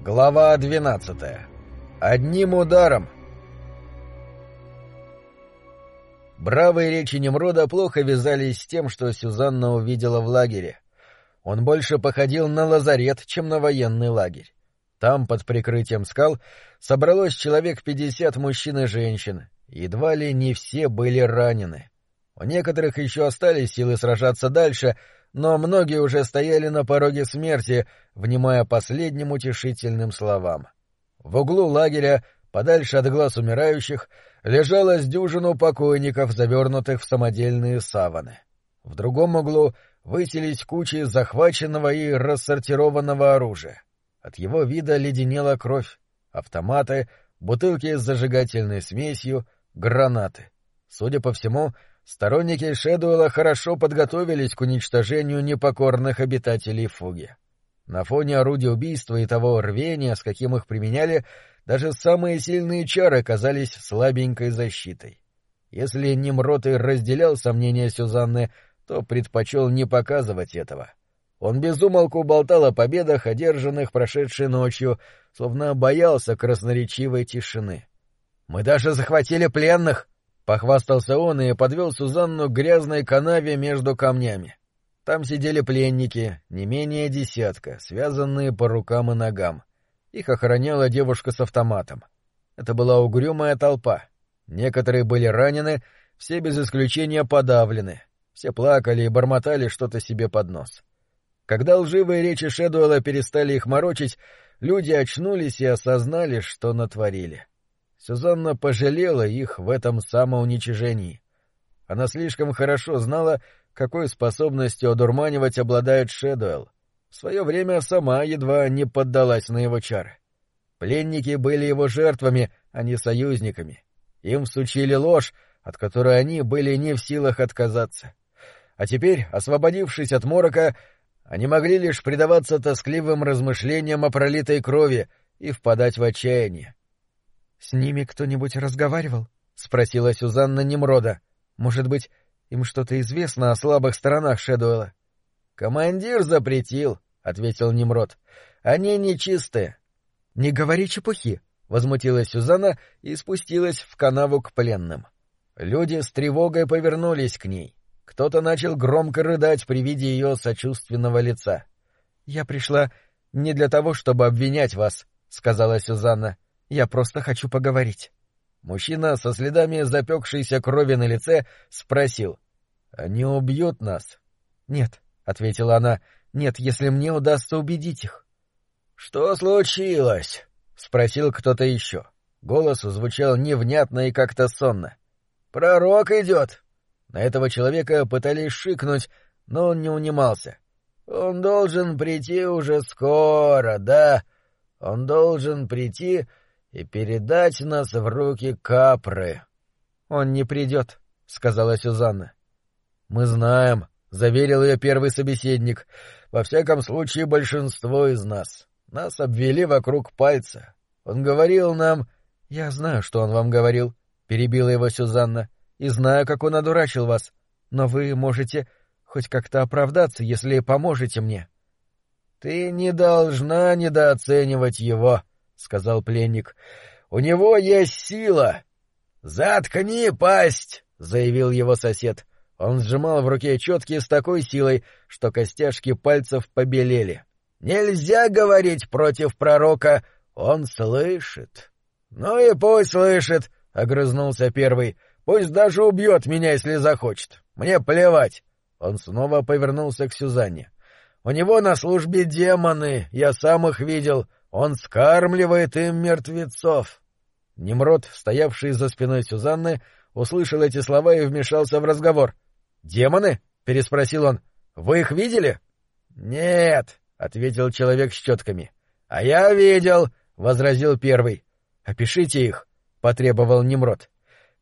Глава 12. Одним ударом. Бравые речи Немрода плохо вязались с тем, что Сюзанна увидела в лагере. Он больше походил на лазарет, чем на военный лагерь. Там, под прикрытием скал, собралось человек пятьдесят мужчин и женщин. Едва ли не все были ранены. У некоторых еще остались силы сражаться дальше — но многие уже стояли на пороге смерти, внимая последним утешительным словам. В углу лагеря, подальше от глаз умирающих, лежало с дюжину покойников, завернутых в самодельные саваны. В другом углу высились кучи захваченного и рассортированного оружия. От его вида леденела кровь, автоматы, бутылки с зажигательной смесью, гранаты. Судя по всему, Сторонники Шэдуэлла хорошо подготовились к уничтожению непокорных обитателей Фуги. На фоне орудия убийства и того рвения, с каким их применяли, даже самые сильные чары казались слабенькой защитой. Если Немрод и разделял сомнения Сюзанны, то предпочел не показывать этого. Он безумолку болтал о победах, одержанных прошедшей ночью, словно боялся красноречивой тишины. — Мы даже захватили пленных! Похвастался он и подвел Сузанну к грязной канаве между камнями. Там сидели пленники, не менее десятка, связанные по рукам и ногам. Их охраняла девушка с автоматом. Это была угрюмая толпа. Некоторые были ранены, все без исключения подавлены. Все плакали и бормотали что-то себе под нос. Когда лживые речи Шэдуэлла перестали их морочить, люди очнулись и осознали, что натворили. Сюзанна пожалела их в этом самоуничижении. Она слишком хорошо знала, какой способностью одурманивать обладает Шэдуэлл. В свое время сама едва не поддалась на его чары. Пленники были его жертвами, а не союзниками. Им всучили ложь, от которой они были не в силах отказаться. А теперь, освободившись от морока, они могли лишь предаваться тоскливым размышлениям о пролитой крови и впадать в отчаяние. — С ними кто-нибудь разговаривал? — спросила Сюзанна Немрода. — Может быть, им что-то известно о слабых сторонах Шэдуэла? — Командир запретил, — ответил Немрод. — Они нечистые. — Не говори чепухи, — возмутилась Сюзанна и спустилась в канаву к пленным. Люди с тревогой повернулись к ней. Кто-то начал громко рыдать при виде ее сочувственного лица. — Я пришла не для того, чтобы обвинять вас, — сказала Сюзанна. — я просто хочу поговорить. Мужчина со следами запекшейся крови на лице спросил. — Они убьют нас? — Нет, — ответила она, — нет, если мне удастся убедить их. — Что случилось? — спросил кто-то еще. Голос звучал невнятно и как-то сонно. — Пророк идет. На этого человека пытались шикнуть, но он не унимался. — Он должен прийти уже скоро, да? Он должен прийти и передать нас в руки Капры. — Он не придет, — сказала Сюзанна. — Мы знаем, — заверил ее первый собеседник. — Во всяком случае, большинство из нас. Нас обвели вокруг пальца. Он говорил нам... — Я знаю, что он вам говорил, — перебила его Сюзанна, — и знаю, как он одурачил вас. Но вы можете хоть как-то оправдаться, если поможете мне. — Ты не должна недооценивать его, — сказал пленник. — У него есть сила. — Заткни пасть! — заявил его сосед. Он сжимал в руке четки с такой силой, что костяшки пальцев побелели. — Нельзя говорить против пророка, он слышит. — Ну и пусть слышит, — огрызнулся первый. — Пусть даже убьет меня, если захочет. Мне плевать. Он снова повернулся к Сюзанне. — У него на службе демоны, я сам их видел. — он скармливает им мертвецов. Немрод, стоявший за спиной Сюзанны, услышал эти слова и вмешался в разговор. «Демоны?» — переспросил он. «Вы их видели?» «Нет», — ответил человек с четками. «А я видел», — возразил первый. «Опишите их», — потребовал Немрод.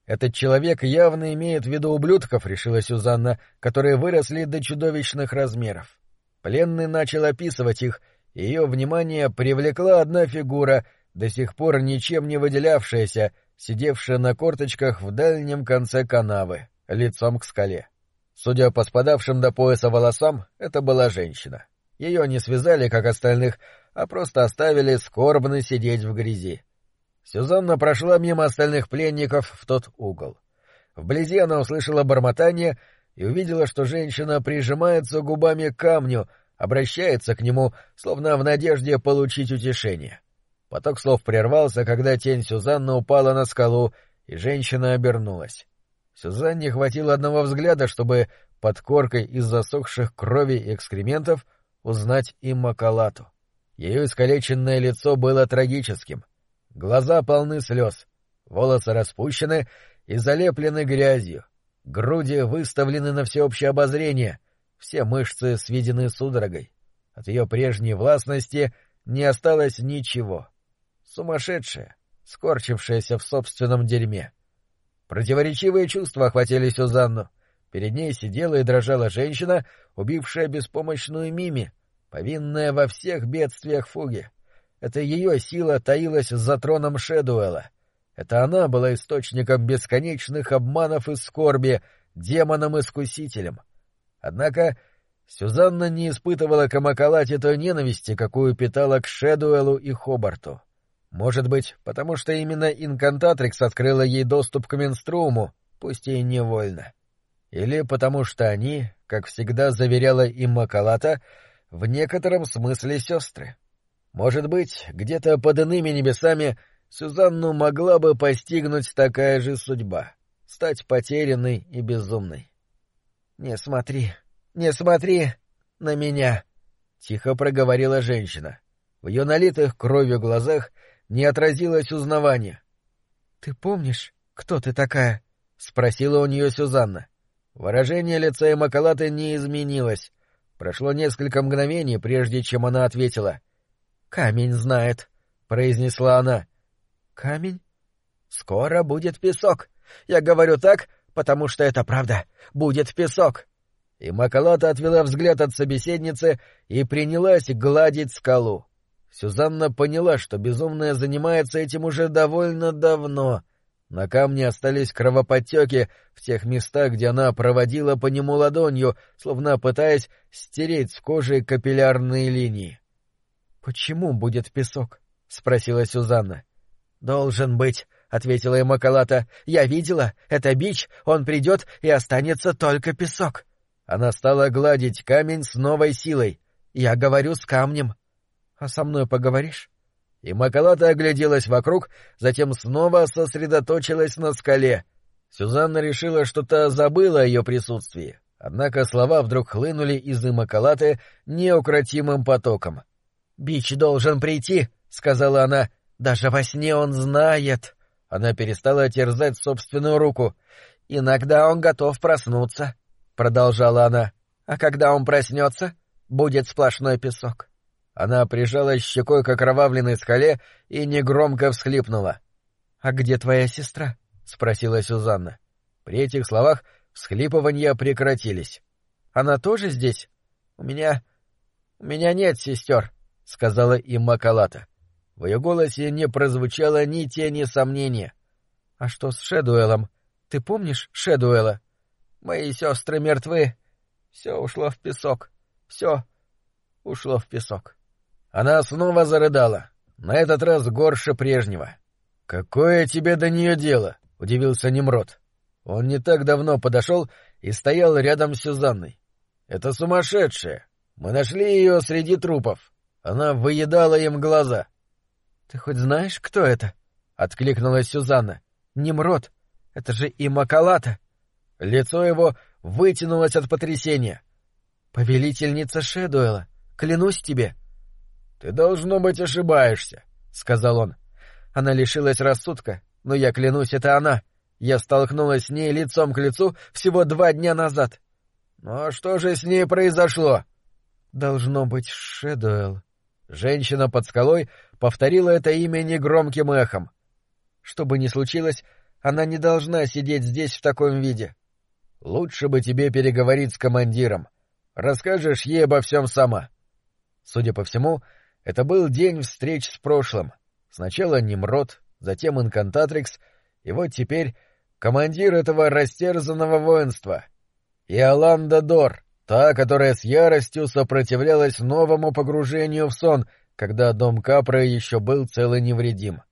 «Этот человек явно имеет в виду ублюдков», — решила Сюзанна, которые выросли до чудовищных размеров. Пленный начал описывать их, ее внимание привлекла одна фигура, до сих пор ничем не выделявшаяся, сидевшая на корточках в дальнем конце канавы, лицом к скале. Судя по спадавшим до пояса волосам, это была женщина. Ее не связали, как остальных, а просто оставили скорбно сидеть в грязи. Сюзанна прошла мимо остальных пленников в тот угол. Вблизи она услышала бормотание и увидела, что женщина прижимается губами к камню, обращается к нему, словно в надежде получить утешение. Поток слов прервался, когда тень Сюзанны упала на скалу, и женщина обернулась. Сюзанне хватило одного взгляда, чтобы под коркой из засохших крови и экскрементов узнать и Макалату. Ее искалеченное лицо было трагическим. Глаза полны слез, волосы распущены и залеплены грязью, груди выставлены на всеобщее обозрение, все мышцы сведены судорогой. От ее прежней властности не осталось ничего. Сумасшедшая, скорчившаяся в собственном дерьме. Противоречивые чувства охватили Сюзанну. Перед ней сидела и дрожала женщина, убившая беспомощную Мими, повинная во всех бедствиях Фуги. Это ее сила таилась за троном Шедуэла. Это она была источником бесконечных обманов и скорби, демоном-искусителем. Однако Сюзанна не испытывала к Амакалате той ненависти, какую питала к Шедуэлу и Хобарту. Может быть, потому что именно инкантатрикс открыла ей доступ к Менструму, пусть и невольно. Или потому что они, как всегда заверяла им Макалата, в некотором смысле сестры. Может быть, где-то под иными небесами Сюзанну могла бы постигнуть такая же судьба — стать потерянной и безумной. — Не смотри, не смотри на меня! — тихо проговорила женщина. В ее налитых кровью глазах не отразилось узнавание. — Ты помнишь, кто ты такая? — спросила у нее Сюзанна. Выражение лица Эмакалаты не изменилось. Прошло несколько мгновений, прежде чем она ответила. — Камень знает, — произнесла она. — Камень? — Скоро будет песок. Я говорю так, потому что это правда. Будет песок. И Макалата отвела взгляд от собеседницы и принялась гладить скалу. Сюзанна поняла, что безумная занимается этим уже довольно давно. На камне остались кровоподтеки в тех местах, где она проводила по нему ладонью, словно пытаясь стереть с кожи капиллярные линии. — Почему будет песок? — спросила Сюзанна. — Должен быть, — ответила ему Калата. — Я видела, это бич, он придет, и останется только песок. Она стала гладить камень с новой силой. Я говорю с камнем. — а со мной поговоришь? И Макалата огляделась вокруг, затем снова сосредоточилась на скале. Сюзанна решила, что та забыла о ее присутствии, однако слова вдруг хлынули из Имакалаты неукротимым потоком. — Бич должен прийти, — сказала она. — Даже во сне он знает. Она перестала терзать собственную руку. — Иногда он готов проснуться, — продолжала она. — А когда он проснется, будет сплошной песок. Она прижалась щекой к окровавленной скале и негромко всхлипнула. — А где твоя сестра? — спросила Сюзанна. При этих словах всхлипывания прекратились. — Она тоже здесь? — У меня... У меня нет сестер, — сказала им Макалата. В ее голосе не прозвучало ни тени сомнения. — А что с Шедуэлом? Ты помнишь Шедуэла? — Мои сестры мертвы. Все ушло в песок. Все ушло в песок. Она снова зарыдала, на этот раз горше прежнего. «Какое тебе до нее дело?» — удивился Немрод. Он не так давно подошел и стоял рядом с Сюзанной. «Это сумасшедшая. Мы нашли ее среди трупов. Она выедала им глаза». «Ты хоть знаешь, кто это?» — откликнулась Сюзанна. «Немрод. Это же и Макалата». Лицо его вытянулось от потрясения. «Повелительница Шедуэла, клянусь тебе, — Ты, должно быть, ошибаешься, — сказал он. Она лишилась рассудка, но я клянусь, это она. Я столкнулась с ней лицом к лицу всего два дня назад. Ну а что же с ней произошло? Должно быть Шэдуэлл. Женщина под скалой повторила это имя негромким эхом. Что бы ни случилось, она не должна сидеть здесь в таком виде. Лучше бы тебе переговорить с командиром. Расскажешь ей обо всем сама. Судя по всему, это был день встреч с прошлым. Сначала Немрод, затем Инкантатрикс, и вот теперь командир этого растерзанного воинства. И Аланда Дор, та, которая с яростью сопротивлялась новому погружению в сон, когда дом Капра еще был цел и невредим.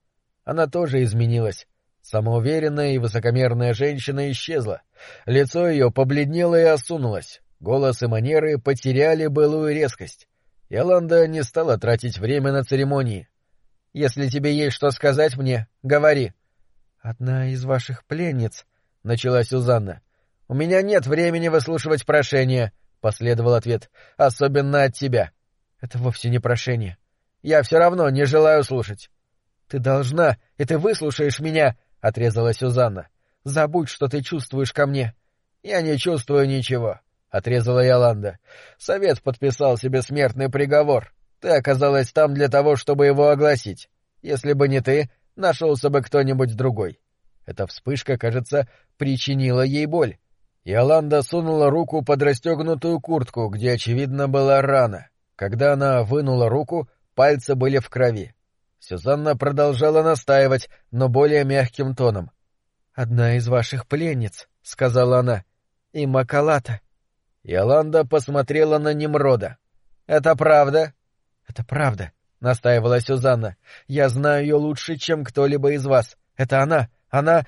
Она тоже изменилась. Самоуверенная и высокомерная женщина исчезла. Лицо ее побледнело и осунулось. Голос и манеры потеряли былую резкость. Яланда не стала тратить время на церемонии. «Если тебе есть что сказать мне, говори». «Одна из ваших пленниц», — начала Сюзанна. «У меня нет времени выслушивать прошение», — последовал ответ, — «особенно от тебя». «Это вовсе не прошение. Я все равно не желаю слушать». «Ты должна, и ты выслушаешь меня», — отрезала Сюзанна. «Забудь, что ты чувствуешь ко мне». «Я не чувствую ничего», — отрезала Яланда. «Совет подписал себе смертный приговор. Ты оказалась там для того, чтобы его огласить. Если бы не ты, нашелся бы кто-нибудь другой. Эта вспышка, кажется, причинила ей боль. Иоланда сунула руку под расстегнутую куртку, где, очевидно, была рана. Когда она вынула руку, пальцы были в крови. Сюзанна продолжала настаивать, но более мягким тоном. — Одна из ваших пленниц, — сказала она, — и Макалата. Иоланда посмотрела на Немрода. — Это правда? — Это правда, — настаивала Сюзанна. — Я знаю ее лучше, чем кто-либо из вас. Это она. Она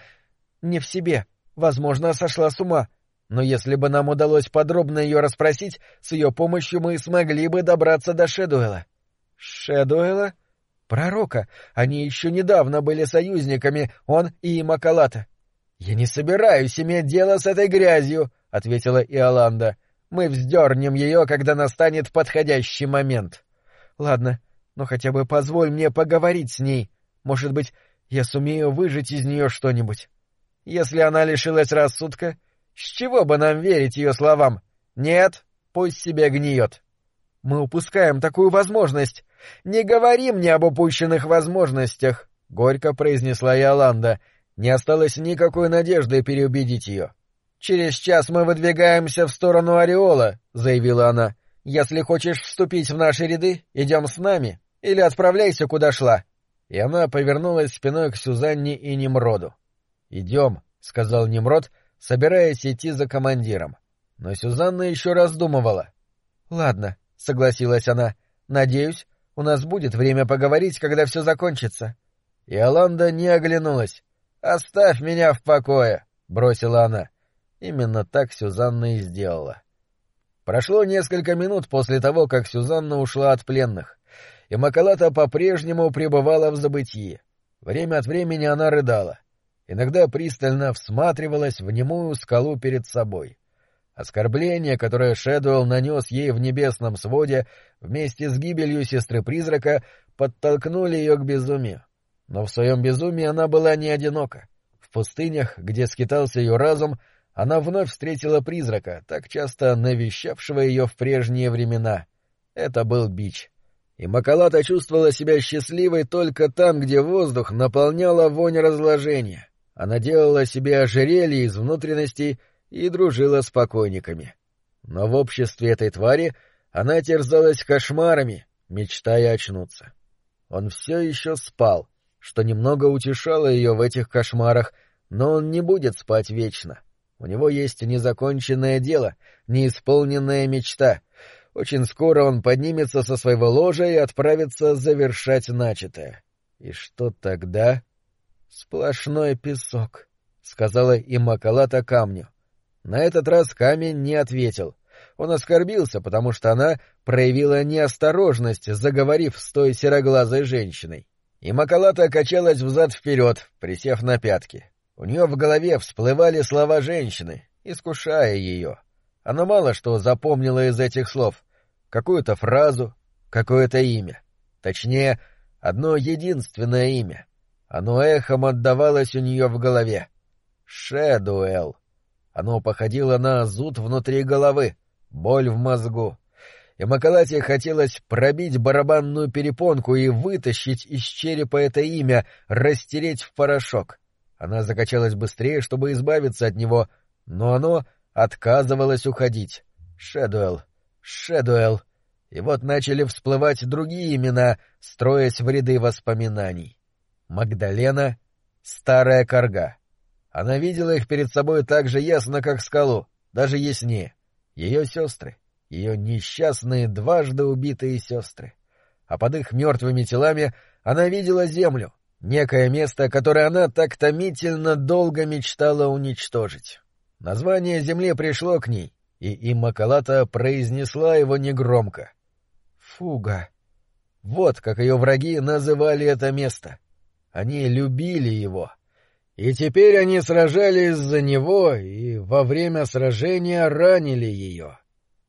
не в себе. Возможно, сошла с ума. Но если бы нам удалось подробно ее расспросить, с ее помощью мы смогли бы добраться до Шедуэла. — Шедуэла? — Пророка. Они еще недавно были союзниками, он и Макалата. — Я не собираюсь иметь дело с этой грязью, — ответила Иоланда. — Мы вздернем ее, когда настанет подходящий момент. — Ладно, но хотя бы позволь мне поговорить с ней. Может быть, я сумею выжить из нее что-нибудь. Если она лишилась рассудка, с чего бы нам верить ее словам? Нет, пусть себе гниет. Мы упускаем такую возможность. Не говори мне об упущенных возможностях, — горько произнесла Иоланда. Не осталось никакой надежды переубедить ее. Через час мы выдвигаемся в сторону Ореола, — заявила она. Если хочешь вступить в наши ряды, идем с нами, или отправляйся, куда шла. И она повернулась спиной к Сюзанне и Немроду. — Идем, — сказал Немрод, собираясь идти за командиром. Но Сюзанна еще раздумывала. — Ладно, — согласилась она, — надеюсь, у нас будет время поговорить, когда все закончится. И Аланда не оглянулась. — Оставь меня в покое, — бросила она. Именно так Сюзанна и сделала. Прошло несколько минут после того, как Сюзанна ушла от пленных, и Макалата по-прежнему пребывала в забытии. Время от времени она рыдала. Иногда пристально всматривалась в немую скалу перед собой. Оскорбление, которое Шэдуэлл нанес ей в небесном своде вместе с гибелью сестры-призрака, подтолкнули ее к безумию. Но в своем безумии она была не одинока. В пустынях, где скитался ее разум, — она вновь встретила призрака, так часто навещавшего ее в прежние времена. Это был бич. И Макалата чувствовала себя счастливой только там, где воздух наполняла вонь разложения. Она делала себе ожерелье из внутренностей и дружила с покойниками. Но в обществе этой твари она терзалась кошмарами, мечтая очнуться. Он все еще спал, что немного утешало ее в этих кошмарах, но он не будет спать вечно. У него есть незаконченное дело, неисполненная мечта. Очень скоро он поднимется со своего ложа и отправится завершать начатое. И что тогда? Сплошной песок, — сказала и Макалата камню. На этот раз камень не ответил. Он оскорбился, потому что она проявила неосторожность, заговорив с той сероглазой женщиной. И Макалата качалась взад-вперед, присев на пятки. У нее в голове всплывали слова женщины, искушая ее. Она мало что запомнила из этих слов. Какую-то фразу, какое-то имя. Точнее, одно единственное имя. Оно эхом отдавалось у нее в голове. Шэдуэлл. Оно походило на зуд внутри головы, боль в мозгу. И Макалате хотелось пробить барабанную перепонку и вытащить из черепа это имя, растереть в порошок. Она закачалась быстрее, чтобы избавиться от него, но оно отказывалось уходить. Шэдуэлл, Шэдуэлл. И вот начали всплывать другие имена, строясь в ряды воспоминаний. Магдалена, старая корга. Она видела их перед собой так же ясно, как скалу, даже яснее. Ее сестры, ее несчастные дважды убитые сестры. а под их мертвыми телами она видела землю, некое место, которое она так томительно долго мечтала уничтожить. Название земли пришло к ней, и Иммакалата произнесла его негромко. Фуга. Вот как ее враги называли это место. Они любили его. И теперь они сражались за него и во время сражения ранили ее.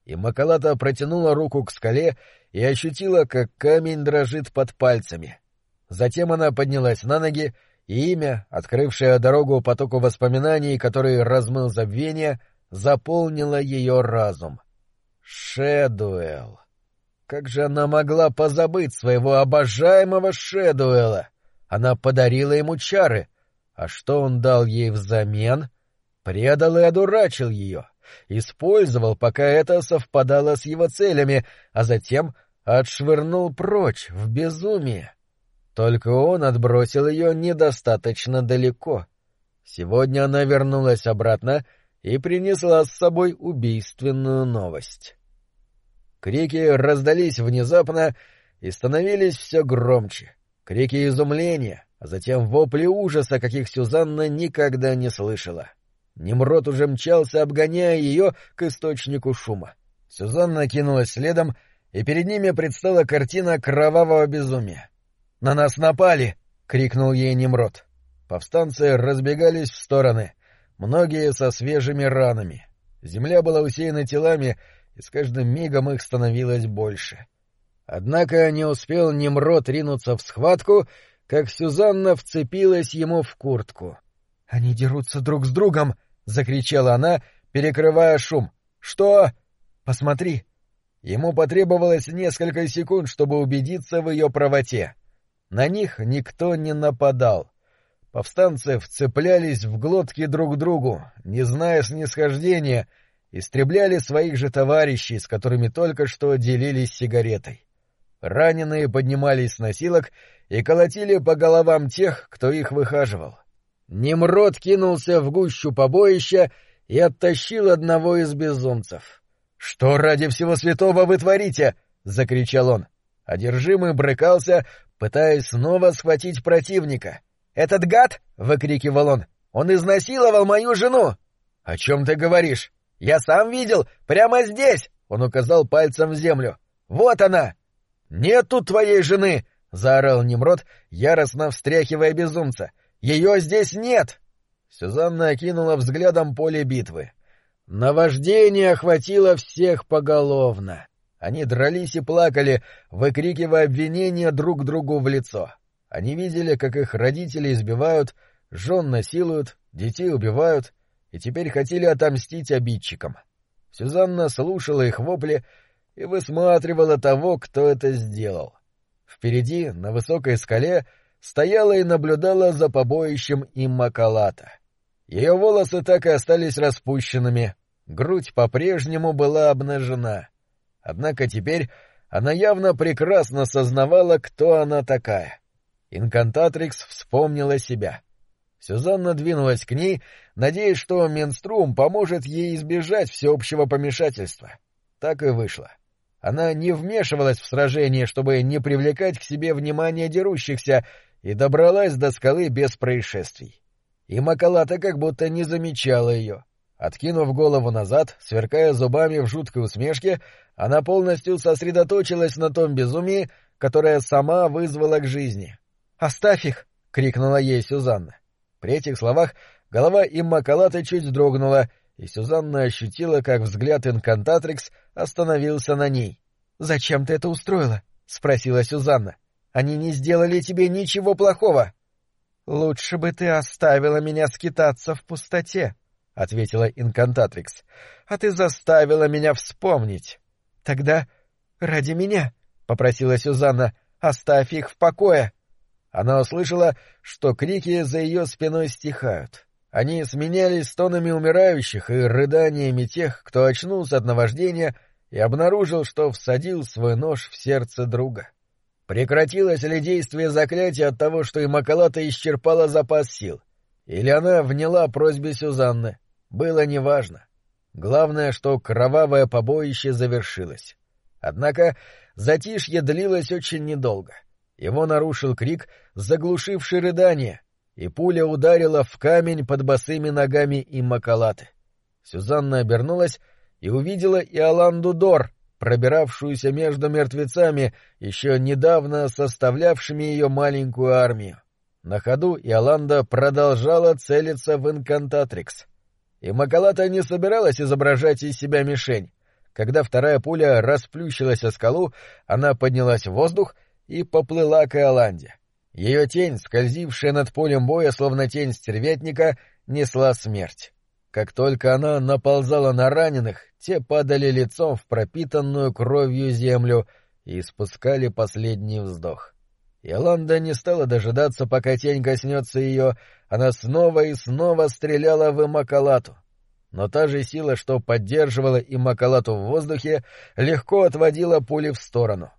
И Макалата протянула руку к скале и ощутила, как камень дрожит под пальцами. Затем она поднялась на ноги, и имя, открывшее дорогу потоку воспоминаний, который размыл забвение, заполнило ее разум. Шедуэл. Как же она могла позабыть своего обожаемого Шедуэла? Она подарила ему чары. А что он дал ей взамен? Предал и одурачил ее. Использовал, пока это совпадало с его целями, а затем отшвырнул прочь, в безумие. Только он отбросил ее недостаточно далеко. Сегодня она вернулась обратно и принесла с собой убийственную новость. Крики раздались внезапно и становились все громче. Крики изумления, а затем вопли ужаса, каких Сюзанна никогда не слышала. Немрод уже мчался, обгоняя ее к источнику шума. Сюзанна кинулась следом, и перед ними предстала картина кровавого безумия. «На нас напали!» — крикнул ей Немрод. Повстанцы разбегались в стороны, многие со свежими ранами. Земля была усеяна телами, и с каждым мигом их становилось больше. Однако не успел Немрод ринуться в схватку, как Сюзанна вцепилась ему в куртку. — Они дерутся друг с другом! — закричала она, перекрывая шум. — Что? — Посмотри! Ему потребовалось несколько секунд, чтобы убедиться в ее правоте. На них никто не нападал. Повстанцы вцеплялись в глотки друг другу, не зная снисхождения, истребляли своих же товарищей, с которыми только что делились сигаретой. Раненые поднимались с носилок и колотили по головам тех, кто их выхаживал. Немрод кинулся в гущу побоища и оттащил одного из безумцев. — Что ради всего святого вы творите? — закричал он. Одержимый брыкался, пытаясь снова схватить противника. «Этот гад!» — выкрикивал он. «Он изнасиловал мою жену!» «О чем ты говоришь?» «Я сам видел! Прямо здесь!» — он указал пальцем в землю. «Вот она!» «Нет тут твоей жены!» — заорал Немрод, яростно встряхивая безумца. «Ее здесь нет!» Сюзанна окинула взглядом поле битвы. Наваждение охватило всех поголовно. Они дрались и плакали, выкрикивая обвинения друг другу в лицо. Они видели, как их родители избивают, жен насилуют, детей убивают, и теперь хотели отомстить обидчикам. Сюзанна слушала их вопли и высматривала того, кто это сделал. Впереди, на высокой скале, стояла и наблюдала за побоищем Иммакалата. Ее волосы так и остались распущенными, грудь по-прежнему была обнажена. Однако теперь она явно прекрасно сознавала, кто она такая. Инкантатрикс вспомнила себя. Сюзанна двинулась к ней, надеясь, что Менструм поможет ей избежать всеобщего помешательства. Так и вышло. Она не вмешивалась в сражение, чтобы не привлекать к себе внимание дерущихся, и добралась до скалы без происшествий. И Макалата как будто не замечала ее. Откинув голову назад, сверкая зубами в жуткой усмешке, она полностью сосредоточилась на том безумии, которое сама вызвала к жизни. «Оставь их!» — крикнула ей Сюзанна. При этих словах голова Иммакалаты чуть дрогнула, и Сюзанна ощутила, как взгляд инкантатрикс остановился на ней. «Зачем ты это устроила?» — спросила Сюзанна. «Они не сделали тебе ничего плохого». «Лучше бы ты оставила меня скитаться в пустоте», — ответила инкантатрикс. — А ты заставила меня вспомнить. — Тогда ради меня, — попросила Сюзанна, — оставь их в покое. Она услышала, что крики за ее спиной стихают. Они сменялись тонами умирающих и рыданиями тех, кто очнулся от наваждения и обнаружил, что всадил свой нож в сердце друга. Прекратилось ли действие заклятия от того, что и Макалата исчерпала запас сил? Или она вняла просьбе Сюзанны? было неважно. Главное, что кровавое побоище завершилось. Однако затишье длилось очень недолго. Его нарушил крик, заглушивший рыдание, и пуля ударила в камень под босыми ногами и макалаты. Сюзанна обернулась и увидела Иоланду Дор, пробиравшуюся между мертвецами, еще недавно составлявшими ее маленькую армию. На ходу Иоланда продолжала целиться в инкантатрикс. И Макалата не собиралась изображать из себя мишень. Когда вторая пуля расплющилась о скалу, она поднялась в воздух и поплыла к Иоланде. Ее тень, скользившая над полем боя, словно тень стервятника, несла смерть. Как только она наползала на раненых, те падали лицом в пропитанную кровью землю и испускали последний вздох. Иоланда не стала дожидаться, пока тень коснется ее, она снова и снова стреляла в Имакалату. Но та же сила, что поддерживала Имакалату в воздухе, легко отводила пули в сторону.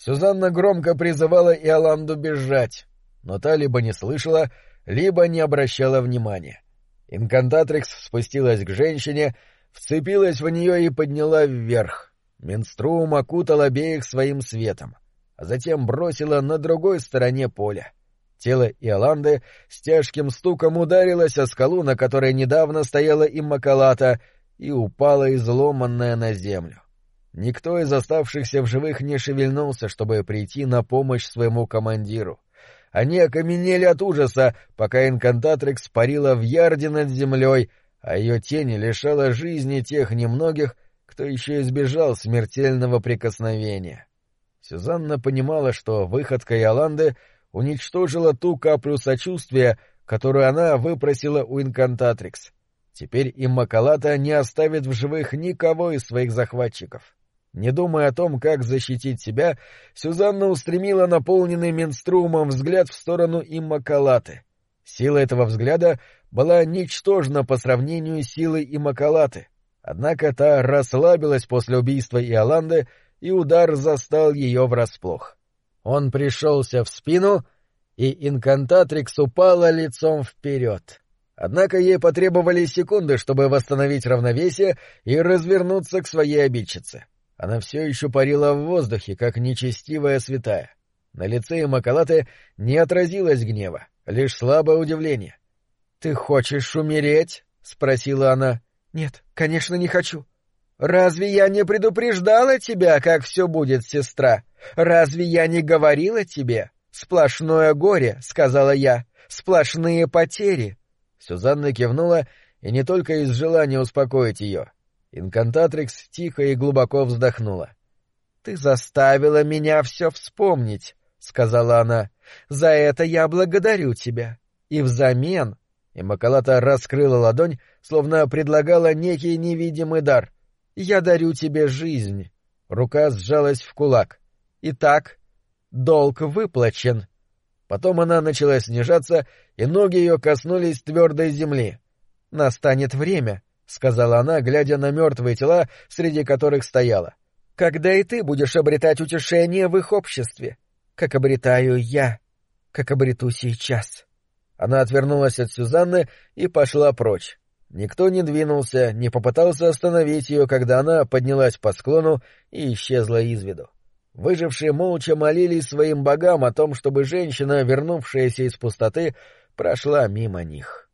Сюзанна громко призывала Иоланду бежать, но та либо не слышала, либо не обращала внимания. Инкантатрикс спустилась к женщине, вцепилась в нее и подняла вверх. Менструм окутал обеих своим светом а затем бросила на другой стороне поля. Тело Иоланды с тяжким стуком ударилось о скалу, на которой недавно стояла Иммакалата, и упала изломанная на землю. Никто из оставшихся в живых не шевельнулся, чтобы прийти на помощь своему командиру. Они окаменели от ужаса, пока инкантатрикс парила в ярде над землей, а ее тень лишала жизни тех немногих, кто еще избежал смертельного прикосновения. Сюзанна понимала, что выходка Иоланды уничтожила ту каплю сочувствия, которую она выпросила у инкантатрикс. Теперь Иммакалата не оставит в живых никого из своих захватчиков. Не думая о том, как защитить себя, Сюзанна устремила наполненный менструмом взгляд в сторону Иммакалаты. Сила этого взгляда была ничтожна по сравнению с силой Иммакалаты, однако та расслабилась после убийства Иоланды и удар застал ее врасплох. Он пришелся в спину, и инкантатрикс упала лицом вперед. Однако ей потребовались секунды, чтобы восстановить равновесие и развернуться к своей обидчице. Она все еще парила в воздухе, как нечестивая святая. На лице Макалаты не отразилось гнева, лишь слабое удивление. — Ты хочешь умереть? — спросила она. — Нет, конечно, не хочу. «Разве я не предупреждала тебя, как все будет, сестра? Разве я не говорила тебе? Сплошное горе», — сказала я, — «сплошные потери». Сюзанна кивнула, и не только из желания успокоить ее. Инкантатрикс тихо и глубоко вздохнула. «Ты заставила меня все вспомнить», — сказала она. «За это я благодарю тебя. И взамен...» И Макалата раскрыла ладонь, словно предлагала некий невидимый дар — я дарю тебе жизнь. Рука сжалась в кулак. Итак, долг выплачен. Потом она начала снижаться, и ноги ее коснулись твердой земли. Настанет время, сказала она, глядя на мертвые тела, среди которых стояла. Когда и ты будешь обретать утешение в их обществе, как обретаю я, как обрету сейчас. Она отвернулась от Сюзанны и пошла прочь. Никто не двинулся, не попытался остановить ее, когда она поднялась по склону и исчезла из виду. Выжившие молча молились своим богам о том, чтобы женщина, вернувшаяся из пустоты, прошла мимо них.